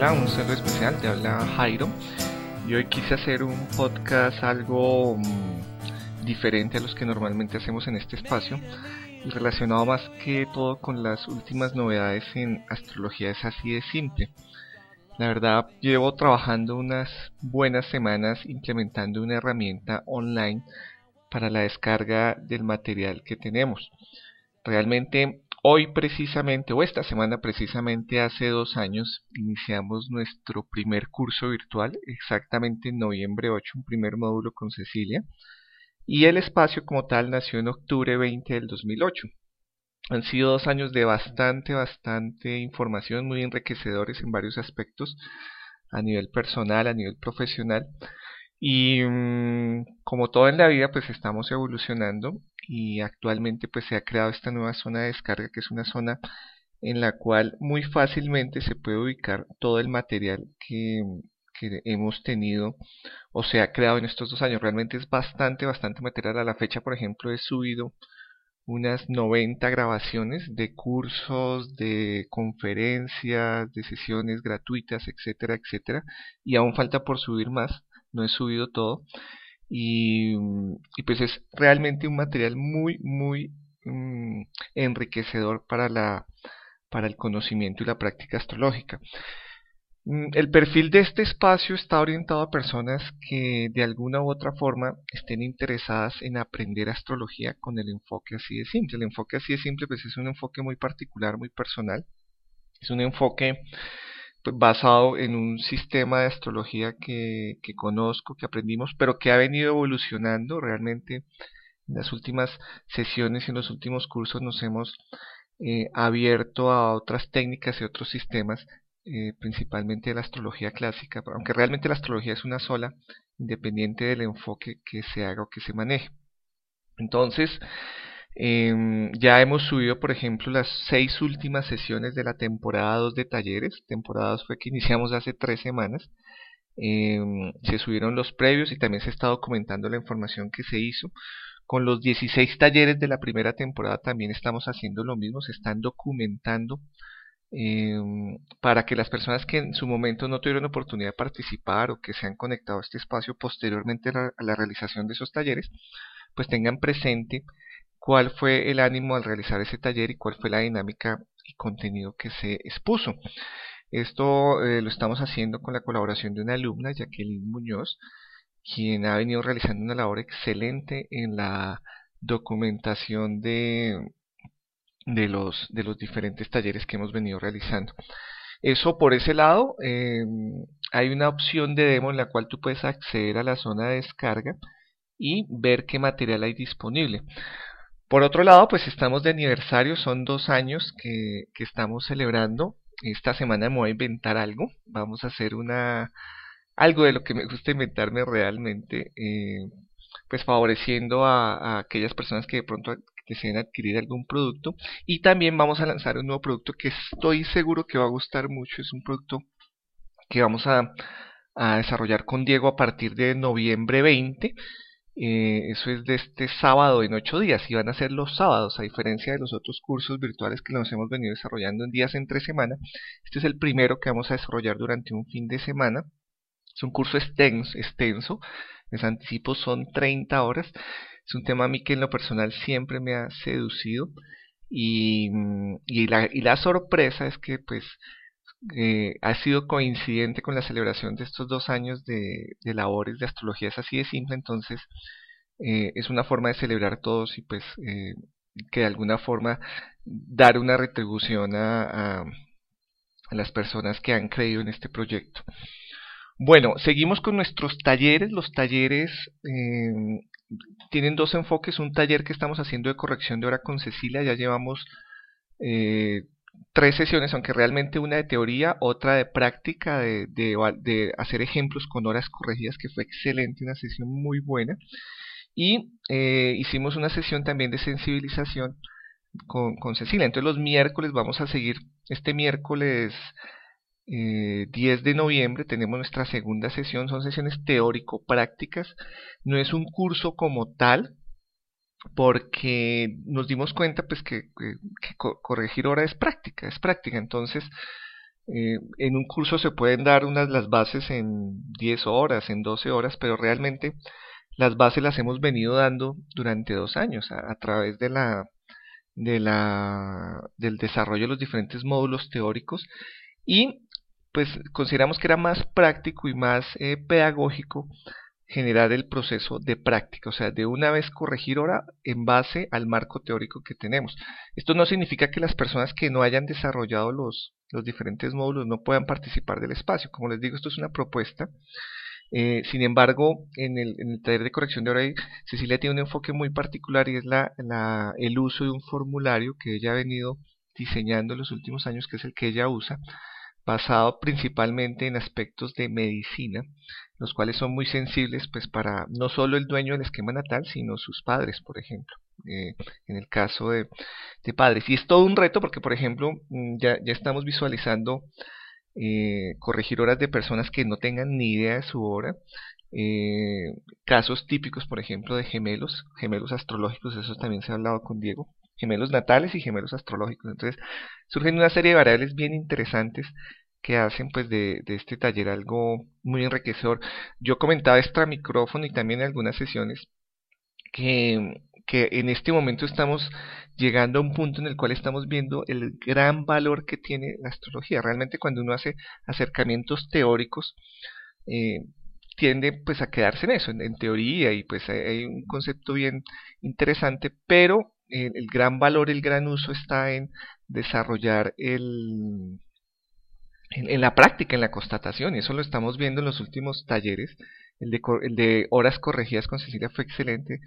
Hola, un saludo especial, te habla Jairo. Y hoy quise hacer un podcast algo mm, diferente a los que normalmente hacemos en este espacio y relacionado más que todo con las últimas novedades en astrología es así de simple. La verdad, llevo trabajando unas buenas semanas implementando una herramienta online para la descarga del material que tenemos. Realmente Hoy precisamente, o esta semana precisamente hace dos años, iniciamos nuestro primer curso virtual, exactamente en noviembre 8, un primer módulo con Cecilia, y el espacio como tal nació en octubre 20 del 2008. Han sido dos años de bastante, bastante información, muy enriquecedores en varios aspectos, a nivel personal, a nivel profesional, y mm, como todo en la vida, pues estamos evolucionando y actualmente pues se ha creado esta nueva zona de descarga que es una zona en la cual muy fácilmente se puede ubicar todo el material que, que hemos tenido o se ha creado en estos dos años. Realmente es bastante, bastante material. A la fecha, por ejemplo, he subido unas 90 grabaciones de cursos, de conferencias, de sesiones gratuitas, etcétera, etcétera. Y aún falta por subir más. No he subido todo. Y, pues es realmente un material muy, muy mm, enriquecedor para, la, para el conocimiento y la práctica astrológica. Mm, el perfil de este espacio está orientado a personas que de alguna u otra forma estén interesadas en aprender astrología con el enfoque así de simple. El enfoque así de simple pues es un enfoque muy particular, muy personal. Es un enfoque basado en un sistema de astrología que, que conozco, que aprendimos, pero que ha venido evolucionando realmente. En las últimas sesiones y en los últimos cursos nos hemos eh, abierto a otras técnicas y otros sistemas, eh, principalmente de la astrología clásica, aunque realmente la astrología es una sola, independiente del enfoque que se haga o que se maneje. Entonces, Em, ya hemos subido, por ejemplo, las seis últimas sesiones de la temporada 2 de talleres. Temporada 2 fue que iniciamos hace tres semanas. Em, se subieron los previos y también se está documentando la información que se hizo. Con los 16 talleres de la primera temporada también estamos haciendo lo mismo, se están documentando em, para que las personas que en su momento no tuvieron oportunidad de participar o que se han conectado a este espacio posteriormente a la realización de esos talleres, pues tengan presente cuál fue el ánimo al realizar ese taller y cuál fue la dinámica y contenido que se expuso. Esto eh, lo estamos haciendo con la colaboración de una alumna, Jacqueline Muñoz, quien ha venido realizando una labor excelente en la documentación de, de, los, de los diferentes talleres que hemos venido realizando. Eso por ese lado, em, hay una opción de demo en la cual tú puedes acceder a la zona de descarga y ver qué material hay disponible. Por otro lado, pues estamos de aniversario, son dos años que, estamos celebrando. Esta semana me voy a inventar algo. Vamos a hacer una algo de lo que me gusta inventarme realmente, eh, pues favoreciendo a, aquellas personas que de pronto deseen adquirir algún producto. Y también vamos a lanzar un nuevo producto que estoy seguro que va a gustar mucho. Es un producto que vamos a, a desarrollar con Diego a partir de noviembre 20. Eh, eso es de este sábado en ocho días y van a ser los sábados, a diferencia de los otros cursos virtuales que nos hemos venido desarrollando en días entre semana. Este es el primero que vamos a desarrollar durante un fin de semana. Es un curso extenso, extenso. les anticipo son 30 horas. Es un tema a mí que en lo personal siempre me ha seducido y, y, la, y la sorpresa es que pues eh, ha sido coincidente con la celebración de estos dos años de, labores de astrología, es así de simple, entonces eh, es una forma de celebrar todos y pues eh, que de alguna forma dar una retribución a, las personas que han creído en este proyecto. Bueno, seguimos con nuestros talleres. Los talleres tienen dos enfoques. Un taller que estamos haciendo de corrección de hora con Cecilia. Ya llevamos eh, tres sesiones, aunque realmente una de teoría, otra de práctica, de, hacer ejemplos con horas corregidas, que fue excelente, una sesión muy buena. Y eh, hicimos una sesión también de sensibilización con, con, Cecilia. Entonces los miércoles vamos a seguir, este miércoles eh, 10 de noviembre tenemos nuestra segunda sesión, son sesiones teórico-prácticas, no es un curso como tal, porque nos dimos cuenta pues que, corregir hora es práctica, es práctica. Entonces, Eh, en un curso se pueden dar unas las bases en 10 horas, en 12 horas, pero realmente las bases las hemos venido dando durante dos años a, través de la, de la, del desarrollo de los diferentes módulos teóricos y pues consideramos que era más práctico y más eh, pedagógico generar el proceso de práctica, o sea, de una vez corregir hora en base al marco teórico que tenemos. Esto no significa que las personas que no hayan desarrollado los, los diferentes módulos no puedan participar del espacio. Como les digo, esto es una propuesta. Eh, sin embargo, en el, en el, taller de corrección de hora, Cecilia tiene un enfoque muy particular y es la, la, el uso de un formulario que ella ha venido diseñando en los últimos años, que es el que ella usa, basado principalmente en aspectos de medicina, los cuales son muy sensibles pues para no solo el dueño del esquema natal, sino sus padres, por ejemplo, eh, en el caso de, padres. Y es todo un reto porque, por ejemplo, mm, ya, ya estamos visualizando eh, corregir horas de personas que no tengan ni idea de su hora, eh, casos típicos, por ejemplo, de gemelos, gemelos astrológicos, eso también se ha hablado con Diego, gemelos natales y gemelos astrológicos. Entonces, surgen una serie de variables bien interesantes que hacen pues de, este taller algo muy enriquecedor. Yo comentaba extra micrófono y también en algunas sesiones que, que en este momento estamos llegando a un punto en el cual estamos viendo el gran valor que tiene la astrología. Realmente cuando uno hace acercamientos teóricos, eh, tiende pues a quedarse en eso, en, teoría, y pues hay, un concepto bien interesante, pero el gran valor, el gran uso está en desarrollar el, en, la práctica, en la constatación, y eso lo estamos viendo en los últimos talleres. El de, el de horas corregidas con Cecilia fue excelente.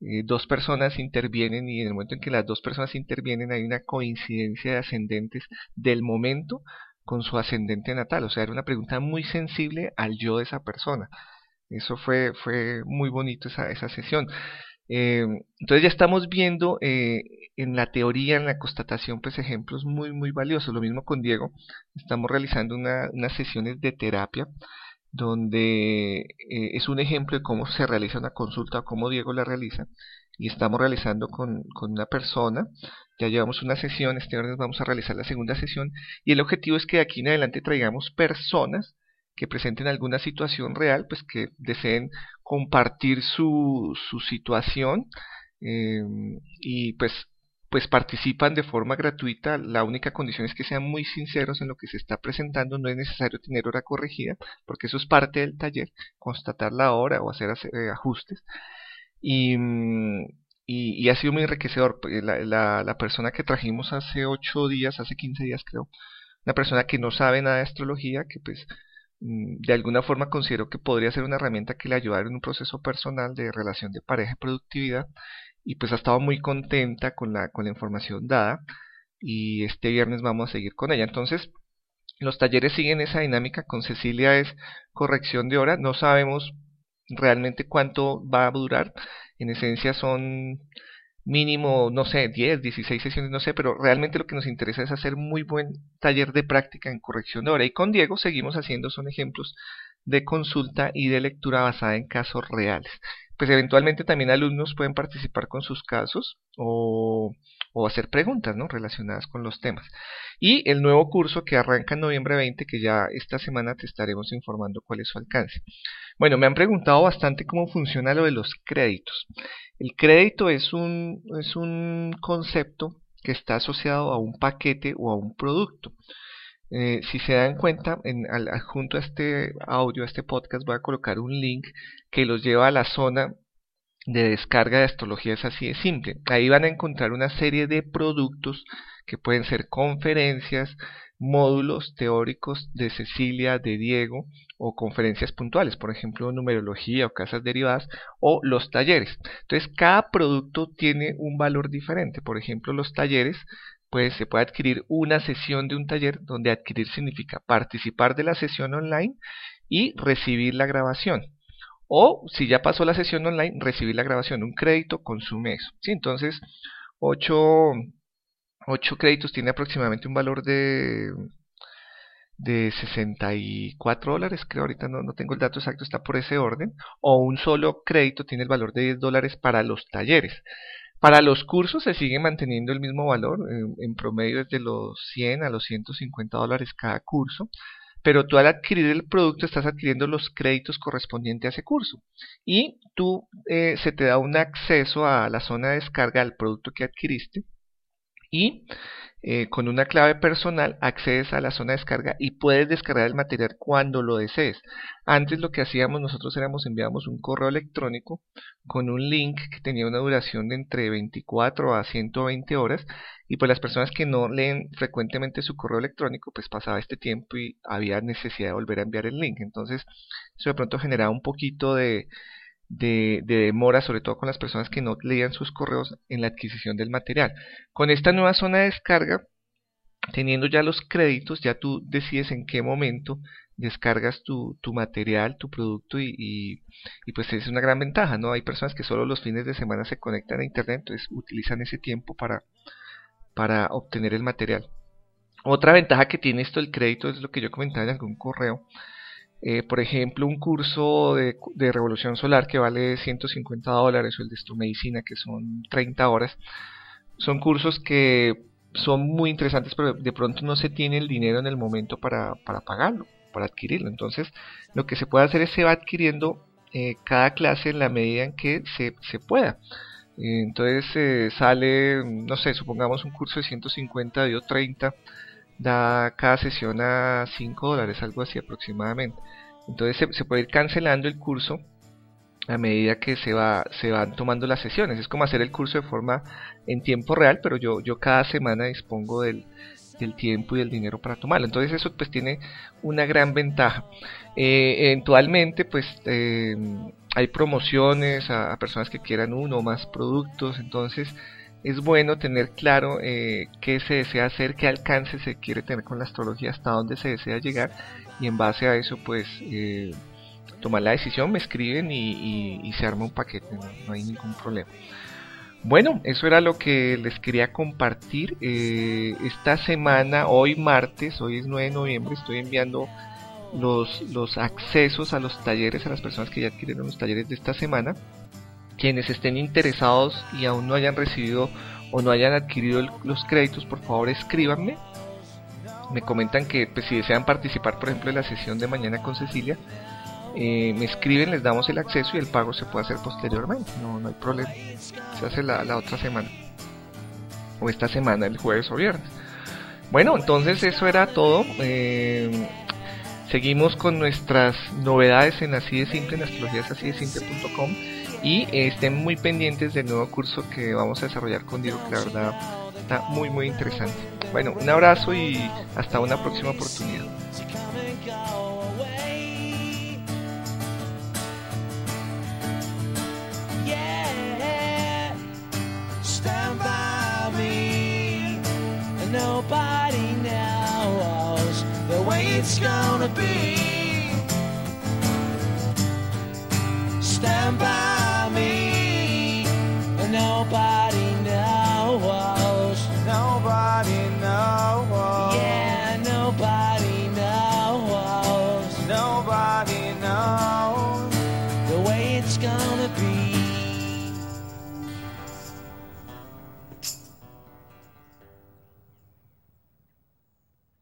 Eh, dos personas intervienen y en el momento en que las dos personas intervienen hay una coincidencia de ascendentes del momento con su ascendente natal. O sea, era una pregunta muy sensible al yo de esa persona. Eso fue, fue muy bonito esa, esa sesión. Eh, entonces ya estamos viendo eh, en la teoría, en la constatación, pues ejemplos muy, muy valiosos. Lo mismo con Diego. Estamos realizando unas sesiones de terapia donde eh, es un ejemplo de cómo se realiza una consulta, cómo Diego la realiza. Y estamos realizando con, con una persona. Ya llevamos una sesión, este viernes vamos a realizar la segunda sesión. Y el objetivo es que de aquí en adelante traigamos personas que presenten alguna situación real, pues que deseen compartir su, su situación eh, y pues pues participan de forma gratuita. La única condición es que sean muy sinceros en lo que se está presentando. No es necesario tener hora corregida, porque eso es parte del taller, constatar la hora o hacer eh, ajustes. Y, y, ha sido muy enriquecedor. La, la, la, persona que trajimos hace 8 días, hace 15 días creo, una persona que no sabe nada de astrología, que pues Mm, de alguna forma considero que podría ser una herramienta que le ayudara en un proceso personal de relación de pareja y productividad y pues ha estado muy contenta con la, con la información dada y este viernes vamos a seguir con ella. Entonces, los talleres siguen esa dinámica, con Cecilia es corrección de hora, no sabemos realmente cuánto va a durar, en esencia son mínimo, no sé, 10, 16 sesiones, no sé, pero realmente lo que nos interesa es hacer muy buen taller de práctica en corrección de hora. Y con Diego seguimos haciendo, son ejemplos de consulta y de lectura basada en casos reales. Pues eventualmente también alumnos pueden participar con sus casos o, hacer preguntas ¿no? relacionadas con los temas. Y el nuevo curso que arranca en noviembre 20, que ya esta semana te estaremos informando cuál es su alcance. Bueno, me han preguntado bastante cómo funciona lo de los créditos. El crédito es un, es un concepto que está asociado a un paquete o a un producto. Eh, si se dan cuenta, en, junto a este audio, a este podcast, voy a colocar un link que los lleva a la zona de descarga de astrología. Es así de simple. Ahí van a encontrar una serie de productos que pueden ser conferencias, módulos teóricos de Cecilia, de Diego o conferencias puntuales, por ejemplo, numerología o casas derivadas o los talleres. Entonces, cada producto tiene un valor diferente. Por ejemplo, los talleres, pues se puede adquirir una sesión de un taller donde adquirir significa participar de la sesión online y recibir la grabación. O si ya pasó la sesión online, recibir la grabación. Un crédito consume eso. ¿sí? Entonces, 8 8 créditos tiene aproximadamente un valor de de 64 dólares, creo ahorita no, no tengo el dato exacto, está por ese orden, o un solo crédito tiene el valor de 10 dólares para los talleres. Para los cursos se sigue manteniendo el mismo valor, en, promedio es de los 100 a los 150 dólares cada curso, pero tú al adquirir el producto estás adquiriendo los créditos correspondientes a ese curso. Y tú eh, se te da un acceso a la zona de descarga del producto que adquiriste y eh, con una clave personal accedes a la zona de descarga y puedes descargar el material cuando lo desees. Antes lo que hacíamos nosotros éramos enviamos un correo electrónico con un link que tenía una duración de entre 24 a 120 horas y pues las personas que no leen frecuentemente su correo electrónico pues pasaba este tiempo y había necesidad de volver a enviar el link. Entonces eso de pronto generaba un poquito de de, demora, sobre todo con las personas que no leían sus correos en la adquisición del material. Con esta nueva zona de descarga, teniendo ya los créditos, ya tú decides en qué momento descargas tu, tu material, tu producto y, y, pues es una gran ventaja, ¿no? Hay personas que solo los fines de semana se conectan a internet, entonces utilizan ese tiempo para, para obtener el material. Otra ventaja que tiene esto el crédito es lo que yo comentaba en algún correo, eh, por ejemplo, un curso de, revolución solar que vale 150 dólares o el de medicina que son 30 horas, son cursos que son muy interesantes, pero de pronto no se tiene el dinero en el momento para, para pagarlo, para adquirirlo. Entonces, lo que se puede hacer es se va adquiriendo eh, cada clase en la medida en que se, se pueda. entonces eh, sale, no sé, supongamos un curso de 150 dio 30 da cada sesión a 5 dólares, algo así aproximadamente. Entonces se, puede ir cancelando el curso a medida que se va se van tomando las sesiones. Es como hacer el curso de forma en tiempo real, pero yo, yo cada semana dispongo del, tiempo y del dinero para tomarlo. Entonces eso pues tiene una gran ventaja. Eh, eventualmente pues eh, hay promociones a, a, personas que quieran uno o más productos. Entonces es bueno tener claro eh, qué se desea hacer, qué alcance se quiere tener con la astrología, hasta dónde se desea llegar y en base a eso pues eh, tomar la decisión, me escriben y, se arma un paquete, no, hay ningún problema. Bueno, eso era lo que les quería compartir. Eh, esta semana, hoy martes, hoy es 9 de noviembre, estoy enviando los, los accesos a los talleres a las personas que ya adquirieron los talleres de esta semana quienes estén interesados y aún no hayan recibido o no hayan adquirido los créditos, por favor escríbanme. Me comentan que pues, si desean participar, por ejemplo, en la sesión de mañana con Cecilia, eh, me escriben, les damos el acceso y el pago se puede hacer posteriormente. No, no hay problema. Se hace la, otra semana. O esta semana, el jueves o viernes. Bueno, entonces eso era todo. Eh, seguimos con nuestras novedades en así de simple, en astrologías y estén muy pendientes del nuevo curso que vamos a desarrollar con Diego que la verdad está muy muy interesante. Bueno, un abrazo y hasta una próxima oportunidad.